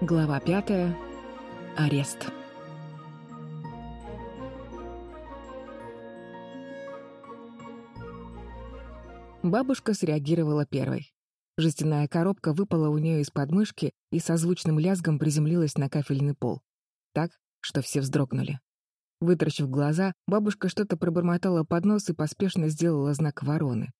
Глава пятая. Арест. Бабушка среагировала первой. Жестяная коробка выпала у нее из подмышки и со звучным лязгом приземлилась на кафельный пол. Так, что все вздрогнули. Вытаращив глаза, бабушка что-то пробормотала под нос и поспешно сделала знак вороны.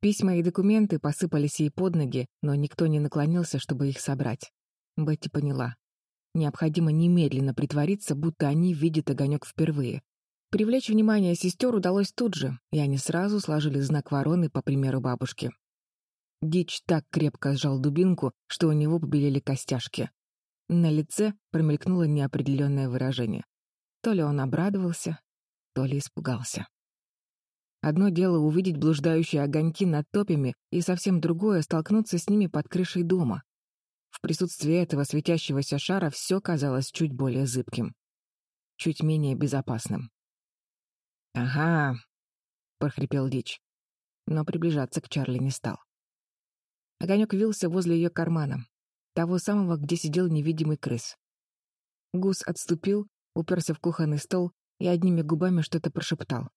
Письма и документы посыпались ей под ноги, но никто не наклонился, чтобы их собрать. Бетти поняла. Необходимо немедленно притвориться, будто они видят огонек впервые. Привлечь внимание сестер удалось тут же, и они сразу сложили знак вороны по примеру бабушки. Дич так крепко сжал дубинку, что у него побелели костяшки. На лице промелькнуло неопределенное выражение. То ли он обрадовался, то ли испугался. Одно дело увидеть блуждающие огоньки над топями, и совсем другое — столкнуться с ними под крышей дома. В присутствии этого светящегося шара все казалось чуть более зыбким. Чуть менее безопасным. «Ага», — прохрипел Дич. Но приближаться к Чарли не стал. Огонек вился возле ее кармана, того самого, где сидел невидимый крыс. Гус отступил, уперся в кухонный стол и одними губами что-то прошептал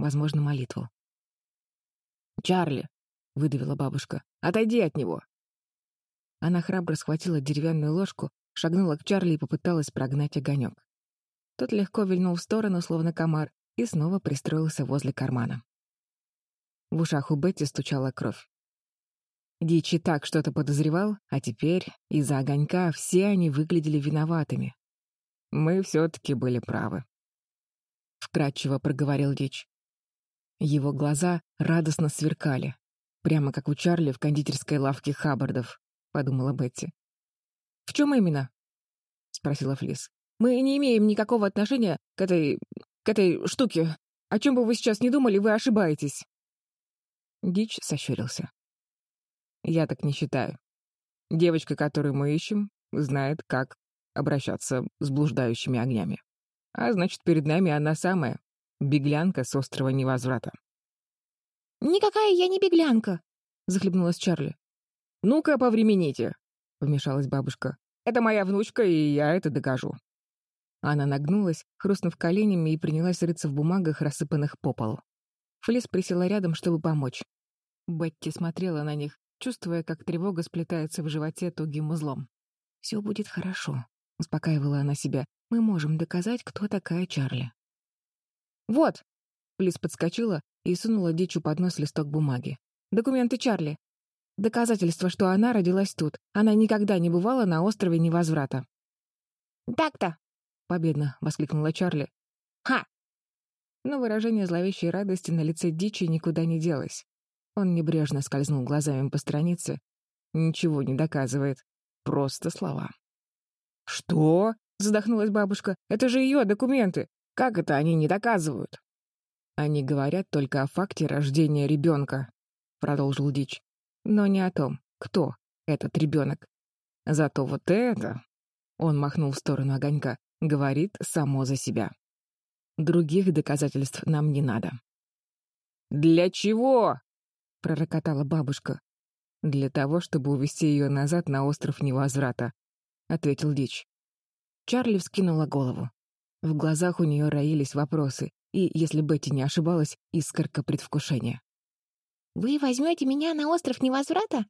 возможно, молитву. «Чарли!» — выдавила бабушка. «Отойди от него!» Она храбро схватила деревянную ложку, шагнула к Чарли и попыталась прогнать огонек. Тот легко вильнул в сторону, словно комар, и снова пристроился возле кармана. В ушах у Бетти стучала кровь. Дичи так что-то подозревал, а теперь из-за огонька все они выглядели виноватыми. «Мы все-таки были правы», — вкратчиво проговорил Дич. Его глаза радостно сверкали, прямо как у Чарли в кондитерской лавке Хаббардов, подумала Бетти. «В чем именно?» — спросила Флис. «Мы не имеем никакого отношения к этой... к этой штуке. О чем бы вы сейчас не думали, вы ошибаетесь». Дич сощурился. «Я так не считаю. Девочка, которую мы ищем, знает, как обращаться с блуждающими огнями. А значит, перед нами она самая, Беглянка с острова невозврата. «Никакая я не беглянка!» — захлебнулась Чарли. «Ну-ка, повремените!» — вмешалась бабушка. «Это моя внучка, и я это докажу». Она нагнулась, хрустнув коленями, и принялась рыться в бумагах, рассыпанных по полу. Флис присела рядом, чтобы помочь. Бетти смотрела на них, чувствуя, как тревога сплетается в животе тугим узлом. «Все будет хорошо», — успокаивала она себя. «Мы можем доказать, кто такая Чарли». «Вот!» Лиз подскочила и сунула дичу под нос листок бумаги. «Документы Чарли. Доказательство, что она родилась тут. Она никогда не бывала на острове Невозврата». «Так-то!» — победно воскликнула Чарли. «Ха!» Но выражение зловещей радости на лице дичи никуда не делось. Он небрежно скользнул глазами по странице. Ничего не доказывает. Просто слова. «Что?» — задохнулась бабушка. «Это же ее документы! Как это они не доказывают? Они говорят только о факте рождения ребенка, продолжил Дич. Но не о том, кто этот ребенок. Зато вот это, он махнул в сторону огонька, говорит само за себя. Других доказательств нам не надо. «Для чего?» — пророкотала бабушка. «Для того, чтобы увести ее назад на остров невозврата», — ответил Дич. Чарли вскинула голову. В глазах у нее роились вопросы, и, если Бетти не ошибалась, искорка предвкушения. «Вы возьмете меня на остров невозврата?»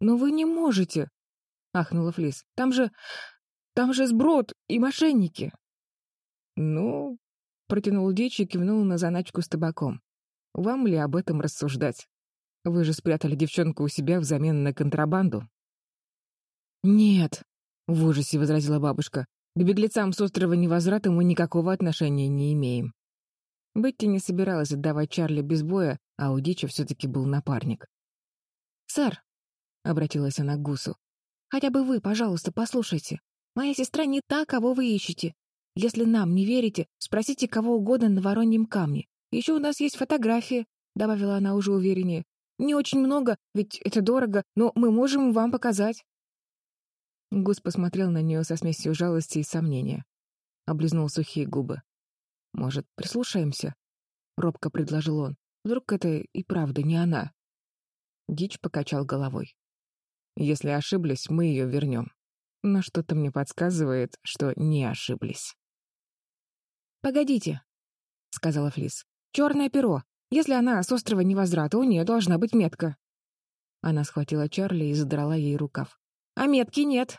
«Но вы не можете!» — ахнула Флис. «Там же... там же сброд и мошенники!» «Ну...» — протянул Дичь и кивнул на заначку с табаком. «Вам ли об этом рассуждать? Вы же спрятали девчонку у себя взамен на контрабанду». «Нет», — в ужасе возразила бабушка. К беглецам с острова Невозврата мы никакого отношения не имеем. Бетти не собиралась отдавать Чарли без боя, а у Дича все-таки был напарник. «Сэр», — обратилась она к Гусу, — «хотя бы вы, пожалуйста, послушайте. Моя сестра не та, кого вы ищете. Если нам не верите, спросите кого угодно на Вороньем камне. Еще у нас есть фотографии», — добавила она уже увереннее. «Не очень много, ведь это дорого, но мы можем вам показать». Гус посмотрел на нее со смесью жалости и сомнения. Облизнул сухие губы. «Может, прислушаемся?» — робко предложил он. «Вдруг это и правда не она?» Дич покачал головой. Если ошиблись, мы ее вернем. Но что-то мне подсказывает, что не ошиблись. «Погодите», — сказала Флис. «Черное перо. Если она с острова невозврата, у нее должна быть метка». Она схватила Чарли и задрала ей рукав. «А метки нет».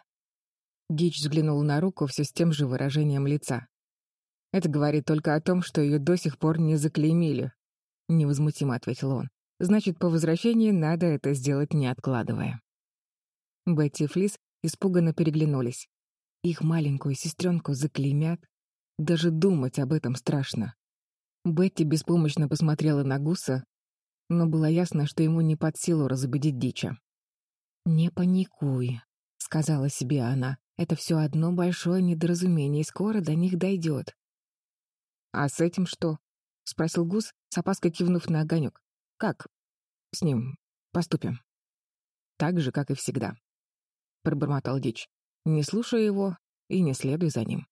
Дич взглянул на руку все с тем же выражением лица. «Это говорит только о том, что ее до сих пор не заклеймили», — невозмутимо ответил он. «Значит, по возвращении надо это сделать, не откладывая». Бетти и Флис испуганно переглянулись. Их маленькую сестренку заклеймят. Даже думать об этом страшно. Бетти беспомощно посмотрела на Гуса, но было ясно, что ему не под силу разубедить Дича. «Не паникуй», — сказала себе она. «Это все одно большое недоразумение, и скоро до них дойдет». «А с этим что?» — спросил Гус, с опаской кивнув на огонек. «Как с ним поступим?» «Так же, как и всегда», — пробормотал Дич. «Не слушай его и не следуй за ним.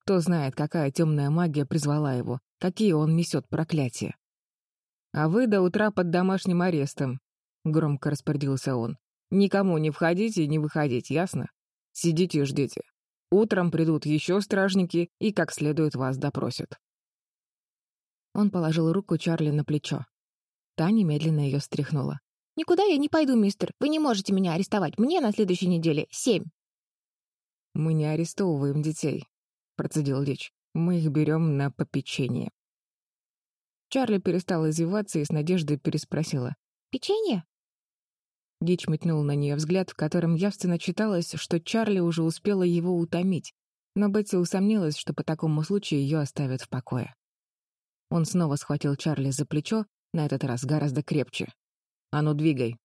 Кто знает, какая темная магия призвала его, какие он несет проклятия. «А вы до утра под домашним арестом», — громко распорядился он. «Никому не входите и не выходить, ясно? Сидите и ждите. Утром придут еще стражники и как следует вас допросят». Он положил руку Чарли на плечо. Та немедленно ее стряхнула. «Никуда я не пойду, мистер. Вы не можете меня арестовать. Мне на следующей неделе семь». «Мы не арестовываем детей», — процедил Дич. «Мы их берем на попечение». Чарли перестала извиваться и с надеждой переспросила. «Печенье?» Дич метнул на нее взгляд, в котором явственно читалось, что Чарли уже успела его утомить, но Бетти усомнилась, что по такому случаю ее оставят в покое. Он снова схватил Чарли за плечо, на этот раз гораздо крепче. «А ну, двигай!»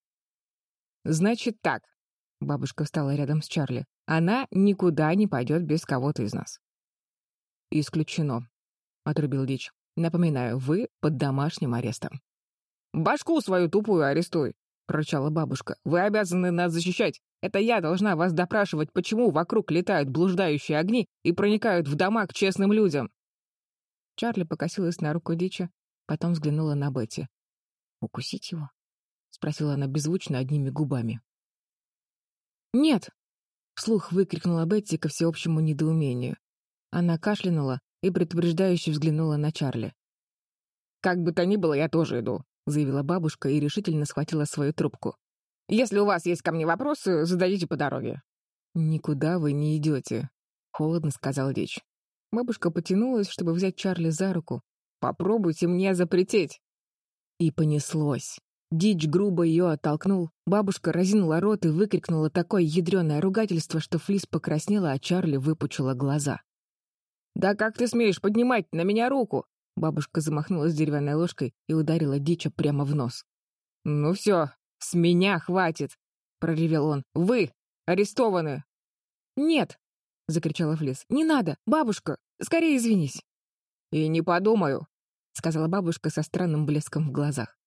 «Значит так», — бабушка встала рядом с Чарли, «она никуда не пойдет без кого-то из нас». «Исключено», — отрубил Дич. Напоминаю, вы под домашним арестом». «Башку свою тупую арестуй!» — прорычала бабушка. «Вы обязаны нас защищать. Это я должна вас допрашивать, почему вокруг летают блуждающие огни и проникают в дома к честным людям». Чарли покосилась на руку Дича, потом взглянула на Бетти. «Укусить его?» — спросила она беззвучно одними губами. «Нет!» — вслух выкрикнула Бетти ко всеобщему недоумению. Она кашлянула, и предупреждающе взглянула на Чарли. «Как бы то ни было, я тоже иду», — заявила бабушка и решительно схватила свою трубку. «Если у вас есть ко мне вопросы, зададите по дороге». «Никуда вы не идете», — холодно сказал Дич. Бабушка потянулась, чтобы взять Чарли за руку. «Попробуйте мне запретить». И понеслось. Дич грубо ее оттолкнул, бабушка разинула рот и выкрикнула такое ядреное ругательство, что Флис покраснела, а Чарли выпучила глаза. «Да как ты смеешь поднимать на меня руку?» Бабушка замахнулась деревянной ложкой и ударила Дича прямо в нос. «Ну все, с меня хватит!» — проревел он. «Вы арестованы!» «Нет!» — закричала Флис. «Не надо! Бабушка! Скорее извинись!» «И не подумаю!» — сказала бабушка со странным блеском в глазах.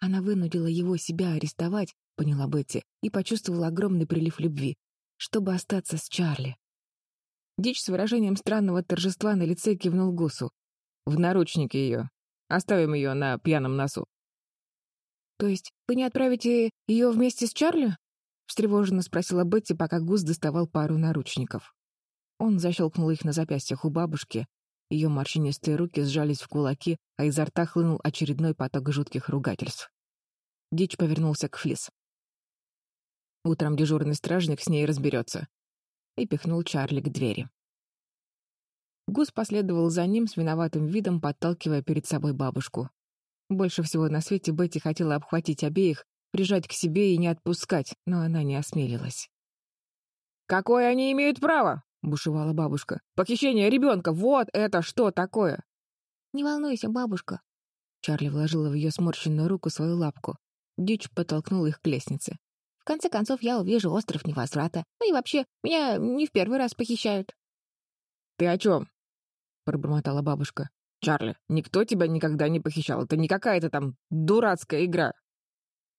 Она вынудила его себя арестовать, поняла Бетти, и почувствовала огромный прилив любви, чтобы остаться с Чарли. Дичь с выражением странного торжества на лице кивнул Гусу. «В наручники ее. Оставим ее на пьяном носу». «То есть вы не отправите ее вместе с Чарли?» — встревоженно спросила Бетти, пока Гус доставал пару наручников. Он защелкнул их на запястьях у бабушки. Ее морщинистые руки сжались в кулаки, а изо рта хлынул очередной поток жутких ругательств. Дич повернулся к Флис. Утром дежурный стражник с ней разберется и пихнул Чарли к двери. Гус последовал за ним с виноватым видом, подталкивая перед собой бабушку. Больше всего на свете Бетти хотела обхватить обеих, прижать к себе и не отпускать, но она не осмелилась. «Какое они имеют право?» — бушевала бабушка. «Похищение ребенка! Вот это что такое!» «Не волнуйся, бабушка!» Чарли вложила в ее сморщенную руку свою лапку. Дич подтолкнул их к лестнице конце концов, я увижу остров невозврата. Ну и вообще, меня не в первый раз похищают». «Ты о чем?» — пробормотала бабушка. «Чарли, никто тебя никогда не похищал. Это не какая-то там дурацкая игра».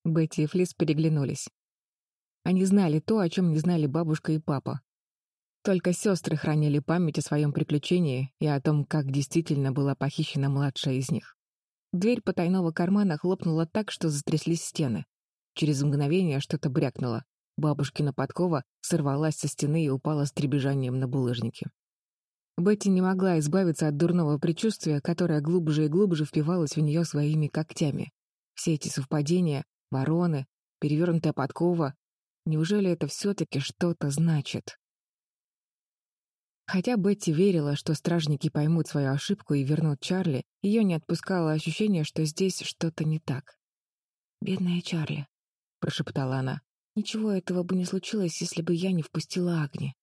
Бетти и Флис переглянулись. Они знали то, о чем не знали бабушка и папа. Только сестры хранили память о своем приключении и о том, как действительно была похищена младшая из них. Дверь потайного кармана хлопнула так, что затряслись стены. Через мгновение что-то брякнуло. Бабушкина подкова сорвалась со стены и упала с требежанием на булыжники. Бетти не могла избавиться от дурного предчувствия, которое глубже и глубже впивалось в нее своими когтями. Все эти совпадения, вороны, перевернутая подкова, неужели это все-таки что-то значит? Хотя Бетти верила, что стражники поймут свою ошибку и вернут Чарли, ее не отпускало ощущение, что здесь что-то не так. «Бедная Чарли», — прошептала она. «Ничего этого бы не случилось, если бы я не впустила Агни».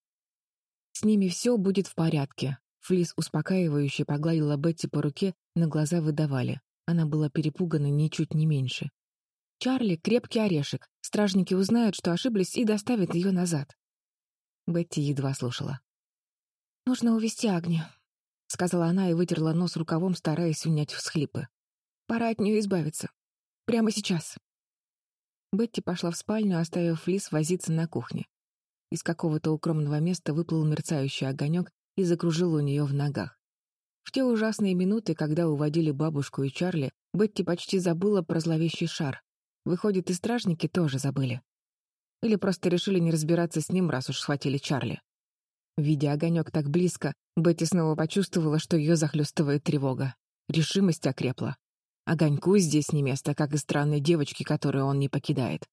«С ними все будет в порядке», — Флис успокаивающе погладила Бетти по руке, на глаза выдавали. Она была перепугана ничуть не меньше. «Чарли — крепкий орешек. Стражники узнают, что ошиблись, и доставят ее назад». Бетти едва слушала. «Нужно увести Агни», — сказала она и вытерла нос рукавом, стараясь унять всхлипы. «Пора от нее избавиться. Прямо сейчас». Бетти пошла в спальню, оставив Флис возиться на кухне. Из какого-то укромного места выплыл мерцающий огонек и закружил у нее в ногах. В те ужасные минуты, когда уводили бабушку и Чарли, Бетти почти забыла про зловещий шар. Выходит, и стражники тоже забыли. Или просто решили не разбираться с ним, раз уж схватили Чарли. Видя огонек так близко, Бетти снова почувствовала, что ее захлестывает тревога. Решимость окрепла. Огоньку здесь не место, как и странной девочке, которую он не покидает.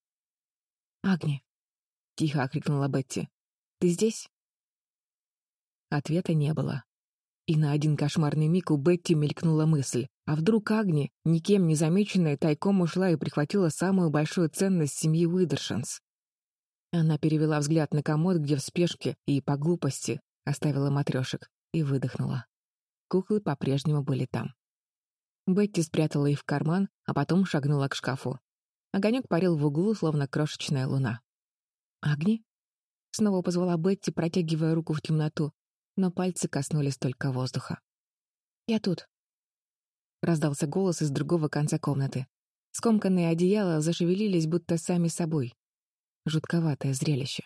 «Агни!» — тихо окрикнула Бетти. «Ты здесь?» Ответа не было. И на один кошмарный миг у Бетти мелькнула мысль. А вдруг Агни, никем не замеченная, тайком ушла и прихватила самую большую ценность семьи Уидершенс? Она перевела взгляд на комод, где в спешке и по глупости оставила матрешек, и выдохнула. Куклы по-прежнему были там. Бетти спрятала их в карман, а потом шагнула к шкафу. Огонек парил в углу, словно крошечная луна. «Агни?» Снова позвала Бетти, протягивая руку в темноту, но пальцы коснулись только воздуха. «Я тут», — раздался голос из другого конца комнаты. Скомканные одеяла зашевелились, будто сами собой. Жутковатое зрелище.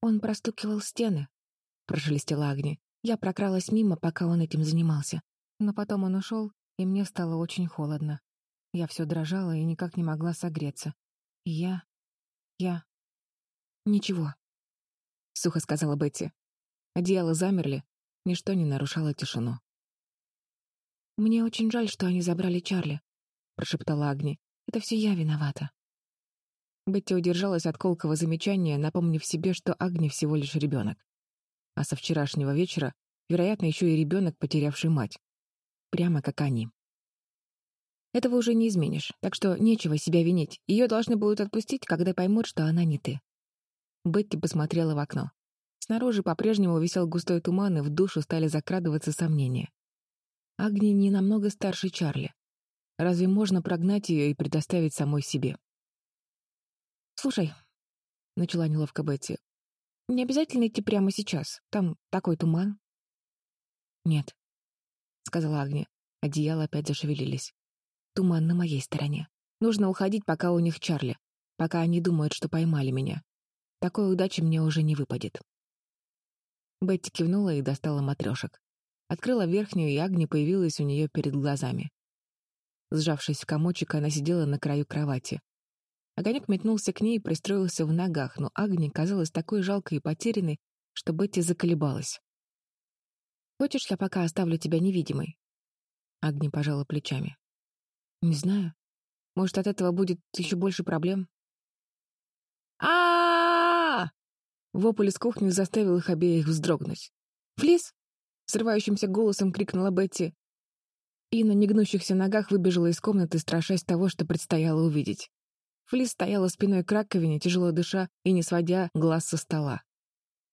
«Он простукивал стены», — прошелестела Агни. Я прокралась мимо, пока он этим занимался. Но потом он ушел, и мне стало очень холодно. Я все дрожала и никак не могла согреться. И я... я... Ничего. Сухо сказала Бетти. Одеяла замерли, ничто не нарушало тишину. «Мне очень жаль, что они забрали Чарли», — прошептала Агни. «Это все я виновата». Бетти удержалась от колкого замечания, напомнив себе, что Агни всего лишь ребенок. А со вчерашнего вечера, вероятно, еще и ребенок, потерявший мать. Прямо как они. Этого уже не изменишь, так что нечего себя винить. Ее должны будут отпустить, когда поймут, что она не ты. Бетти посмотрела в окно. Снаружи по-прежнему висел густой туман, и в душу стали закрадываться сомнения. Агни не намного старше Чарли. Разве можно прогнать ее и предоставить самой себе? «Слушай», — начала неловко Бетти, — «не обязательно идти прямо сейчас. Там такой туман». «Нет», — сказала Агния. Одеяла опять зашевелились. «Туман на моей стороне. Нужно уходить, пока у них Чарли, пока они думают, что поймали меня. Такой удачи мне уже не выпадет». Бетти кивнула и достала матрешек. Открыла верхнюю, и Агни появилась у нее перед глазами. Сжавшись в комочек, она сидела на краю кровати. Огонек метнулся к ней и пристроился в ногах, но Агни казалась такой жалкой и потерянной, что Бетти заколебалась. «Хочешь, я пока оставлю тебя невидимой?» Агни пожала плечами. «Не знаю. Может, от этого будет еще больше проблем?» а Вопль из кухни заставил их обеих вздрогнуть. «Флис!» — срывающимся голосом крикнула Бетти. И на негнущихся ногах выбежала из комнаты, страшась того, что предстояло увидеть. Флис стояла спиной к раковине, тяжело дыша и не сводя глаз со стола.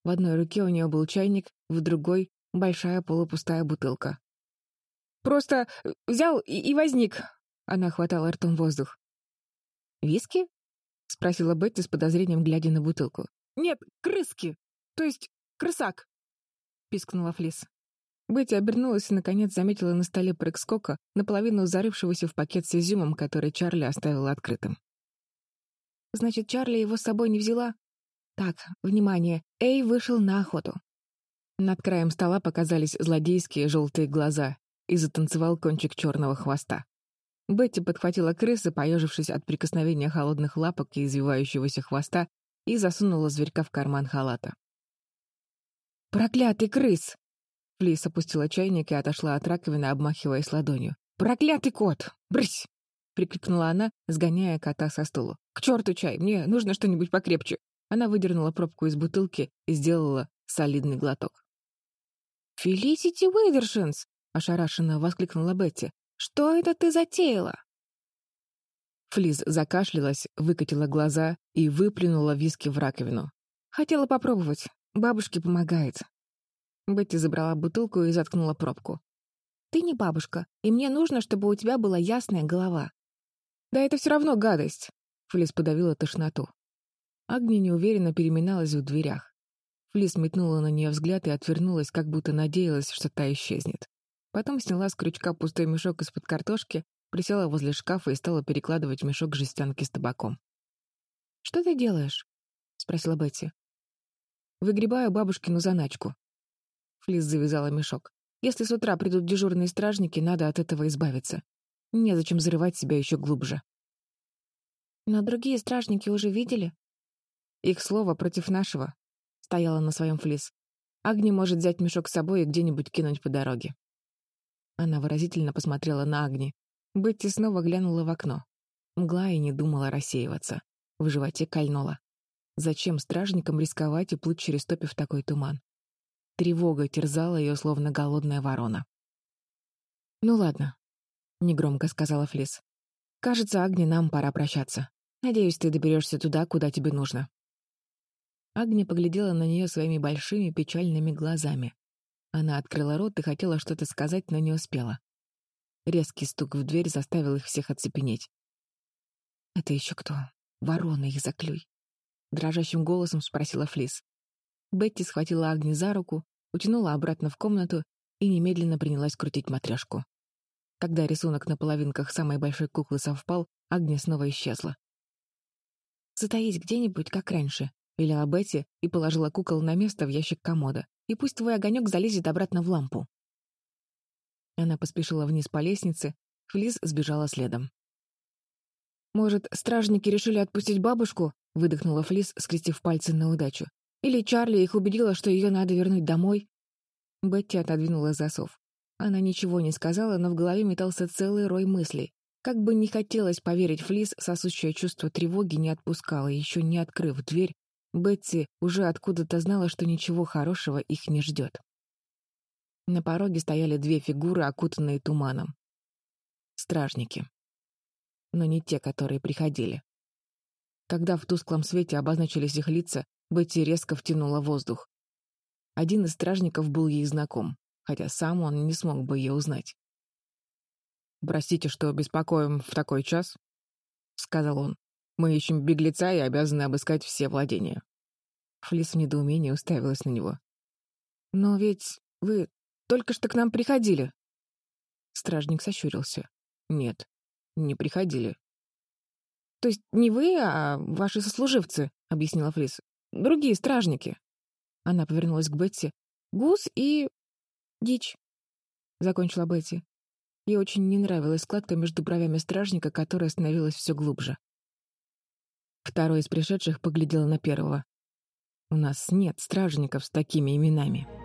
В одной руке у нее был чайник, в другой — большая полупустая бутылка. «Просто взял и, и возник!» — она хватала ртом воздух. «Виски?» — спросила Бетти с подозрением, глядя на бутылку. «Нет, крыски! То есть крысак!» — пискнула Флис. Бетти обернулась и, наконец, заметила на столе прыг-скока, наполовину зарывшегося в пакет с изюмом, который Чарли оставил открытым. Значит, Чарли его с собой не взяла? Так, внимание, Эй вышел на охоту. Над краем стола показались злодейские желтые глаза и затанцевал кончик черного хвоста. Бетти подхватила крысы, поежившись от прикосновения холодных лапок и извивающегося хвоста, и засунула зверька в карман халата. «Проклятый крыс!» Флис опустила чайник и отошла от раковины, обмахиваясь ладонью. «Проклятый кот! Брысь!» — прикрикнула она, сгоняя кота со стула. «К черту чай! Мне нужно что-нибудь покрепче!» Она выдернула пробку из бутылки и сделала солидный глоток. «Фелисити Уивершинс!» — ошарашенно воскликнула Бетти. «Что это ты затеяла?» Флиз закашлялась, выкатила глаза и выплюнула виски в раковину. «Хотела попробовать. Бабушке помогает». Бетти забрала бутылку и заткнула пробку. «Ты не бабушка, и мне нужно, чтобы у тебя была ясная голова». «Да это все равно гадость!» Флис подавила тошноту. Агния неуверенно переминалась в дверях. Флис метнула на нее взгляд и отвернулась, как будто надеялась, что та исчезнет. Потом сняла с крючка пустой мешок из-под картошки, присела возле шкафа и стала перекладывать мешок жестянки с табаком. «Что ты делаешь?» — спросила Бетти. «Выгребаю бабушкину заначку». Флис завязала мешок. «Если с утра придут дежурные стражники, надо от этого избавиться. Незачем зарывать себя еще глубже». «Но другие стражники уже видели?» «Их слово против нашего», — стояла на своем Флис. «Агни может взять мешок с собой и где-нибудь кинуть по дороге». Она выразительно посмотрела на Агни. Бетти снова глянула в окно. Мгла и не думала рассеиваться. В животе кольнула. Зачем стражникам рисковать и плыть через топи в такой туман? Тревога терзала ее, словно голодная ворона. «Ну ладно», — негромко сказала Флис. «Кажется, Агни, нам пора прощаться. Надеюсь, ты доберешься туда, куда тебе нужно». Агни поглядела на нее своими большими печальными глазами. Она открыла рот и хотела что-то сказать, но не успела. Резкий стук в дверь заставил их всех оцепенеть. «Это еще кто? Ворона их заклюй!» Дрожащим голосом спросила Флис. Бетти схватила Агни за руку, утянула обратно в комнату и немедленно принялась крутить матрешку. Когда рисунок на половинках самой большой куклы совпал, Агния снова исчезла. «Затаись где-нибудь, как раньше», — велела Бетти и положила кукол на место в ящик комода и пусть твой огонек залезет обратно в лампу. Она поспешила вниз по лестнице, Флиз сбежала следом. «Может, стражники решили отпустить бабушку?» — выдохнула Флиз, скрестив пальцы на удачу. «Или Чарли их убедила, что ее надо вернуть домой?» Бетти отодвинула засов. Она ничего не сказала, но в голове метался целый рой мыслей. Как бы не хотелось поверить Флис, сосущее чувство тревоги не отпускало, еще не открыв дверь, Бетти уже откуда-то знала, что ничего хорошего их не ждет. На пороге стояли две фигуры, окутанные туманом. Стражники. Но не те, которые приходили. Когда в тусклом свете обозначились их лица, Бетти резко втянула воздух. Один из стражников был ей знаком, хотя сам он не смог бы ее узнать. «Простите, что беспокоим в такой час», — сказал он. Мы ищем беглеца и обязаны обыскать все владения». Флис в недоумении уставилась на него. «Но ведь вы только что к нам приходили». Стражник сощурился. «Нет, не приходили». «То есть не вы, а ваши сослуживцы», — объяснила Флис. «Другие стражники». Она повернулась к Бетти. «Гус и... дичь», — закончила Бетти. Ей очень не нравилась складка между бровями стражника, которая становилась все глубже. Второй из пришедших поглядел на первого. «У нас нет стражников с такими именами».